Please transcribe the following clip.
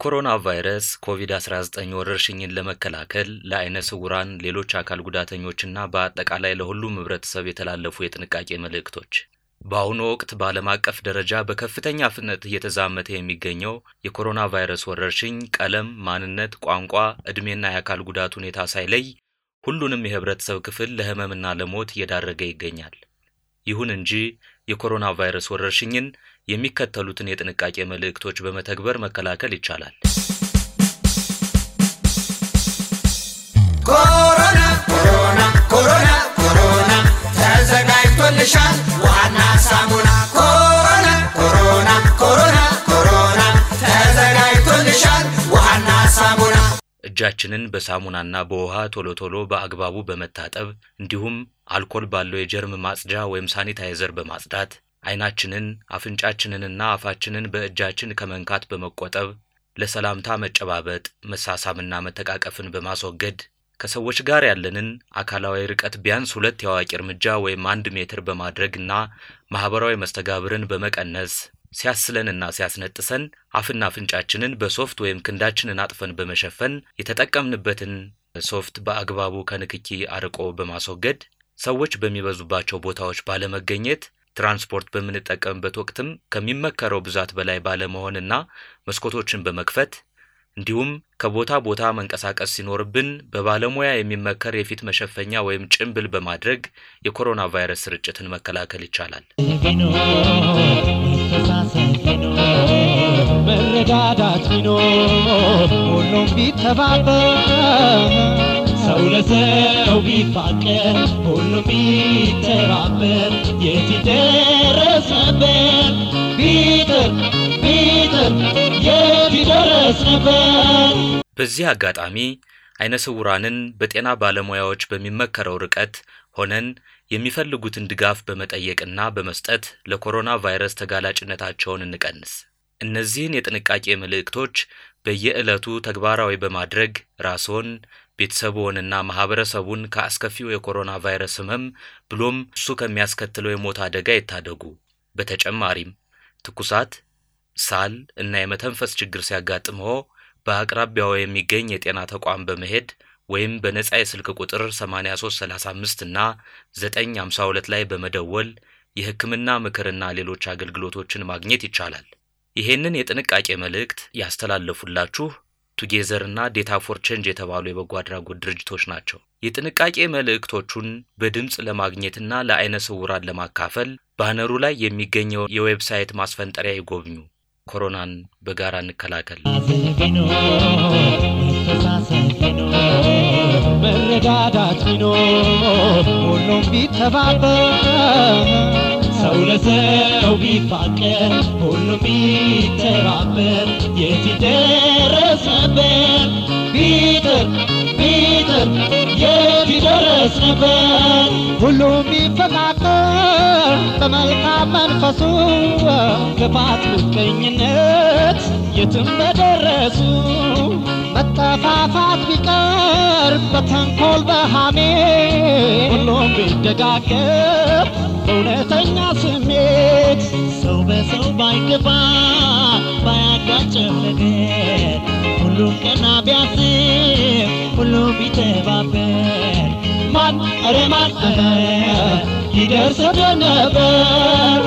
የኮሮና ቫይረስ ኮቪድ-19 ወረርሽኝን ለመከላከል ለአይነ ስውራን፣ ሌሎች አካል ጉዳተኞችና በአጠቃላይ ለሁሉም ህብረተሰብ የተላለፉ የጥንቃቄ መልእክቶች። በአሁኑ ወቅት በዓለም አቀፍ ደረጃ በከፍተኛ ፍጥነት እየተዛመተ የሚገኘው የኮሮና ቫይረስ ወረርሽኝ ቀለም፣ ማንነት፣ ቋንቋ፣ ዕድሜና የአካል ጉዳት ሁኔታ ሳይለይ ሁሉንም የህብረተሰብ ክፍል ለህመምና ለሞት እየዳረገ ይገኛል። ይሁን እንጂ የኮሮና ቫይረስ ወረርሽኝን የሚከተሉትን የጥንቃቄ መልእክቶች በመተግበር መከላከል ይቻላል። ኮሮና ኮሮና ኮሮና ኮሮና ተዘጋጅቶልሻል እጃችንን በሳሙናና በውሃ ቶሎ ቶሎ በአግባቡ በመታጠብ እንዲሁም አልኮል ባለው የጀርም ማጽጃ ወይም ሳኒታይዘር በማጽዳት አይናችንን አፍንጫችንንና አፋችንን በእጃችን ከመንካት በመቆጠብ ለሰላምታ መጨባበጥ፣ መሳሳምና መተቃቀፍን በማስወገድ ከሰዎች ጋር ያለንን አካላዊ ርቀት ቢያንስ ሁለት የአዋቂ እርምጃ ወይም አንድ ሜትር በማድረግና ማህበራዊ መስተጋብርን በመቀነስ ሲያስለንና ሲያስነጥሰን አፍና አፍንጫችንን በሶፍት ወይም ክንዳችንን አጥፈን በመሸፈን የተጠቀምንበትን ሶፍት በአግባቡ ከንክኪ አርቆ በማስወገድ ሰዎች በሚበዙባቸው ቦታዎች ባለመገኘት ትራንስፖርት በምንጠቀምበት ወቅትም ከሚመከረው ብዛት በላይ ባለመሆንና መስኮቶችን በመክፈት እንዲሁም ከቦታ ቦታ መንቀሳቀስ ሲኖርብን በባለሙያ የሚመከር የፊት መሸፈኛ ወይም ጭንብል በማድረግ የኮሮና ቫይረስ ስርጭትን መከላከል ይቻላል። መተሳሰብ ቢኖር መረዳዳት ቢኖር ሁሉም ቢተባበር ሰው ለሰው ቢፋቀር ሁሉም ቢተባበር የት ይደረስ ነበር ቢጥር ቢጥር የት ይደረስ ነበር በዚህ አጋጣሚ አይነ ስውራንን በጤና ባለሙያዎች በሚመከረው ርቀት ሆነን የሚፈልጉትን ድጋፍ በመጠየቅና በመስጠት ለኮሮና ቫይረስ ተጋላጭነታቸውን እንቀንስ። እነዚህን የጥንቃቄ መልእክቶች በየዕለቱ ተግባራዊ በማድረግ ራስዎን ቤተሰብዎንና ማህበረሰቡን ከአስከፊው የኮሮና ቫይረስ ህመም ብሎም እሱ ከሚያስከትለው የሞት አደጋ ይታደጉ። በተጨማሪም ትኩሳት፣ ሳል እና የመተንፈስ ችግር ሲያጋጥመው በአቅራቢያው የሚገኝ የጤና ተቋም በመሄድ ወይም በነጻ የስልክ ቁጥር 8335 እና 952 ላይ በመደወል የሕክምና ምክርና ሌሎች አገልግሎቶችን ማግኘት ይቻላል። ይሄንን የጥንቃቄ መልእክት ያስተላለፉላችሁ Together እና Data for Change የተባሉ የበጎ አድራጎት ድርጅቶች ናቸው። የጥንቃቄ መልእክቶቹን በድምፅ ለማግኘትና ለአይነ ስውራን ለማካፈል ባነሩ ላይ የሚገኘው የዌብሳይት ማስፈንጠሪያ ይጎብኙ። ኮሮናን በጋራ እንከላከል። ቢኖር ሁሉም ቢተባበር ሰው ለሰው ቢፋቀር ሁሉም ቢተባበር የት ይደረስ ነበር ቢጥር ቢጥር የት ይደረስ ነበር ሁሉም ቢፈቃቀር በመልካም መንፈሱ ክፋት ምቀኝነት የትም በደረሱ መጠፋፋት ቢቀር በተንኮል በሃሜ ሁሉም ቢደጋገፍ በእውነተኛ ስሜት ሰው በሰው ባይገባ ባያጋጨው ሁሉም ቀና ቢያስብ ሁሉም ቢተባበር ማን? ኧረ ማን? ይደርስ ነበር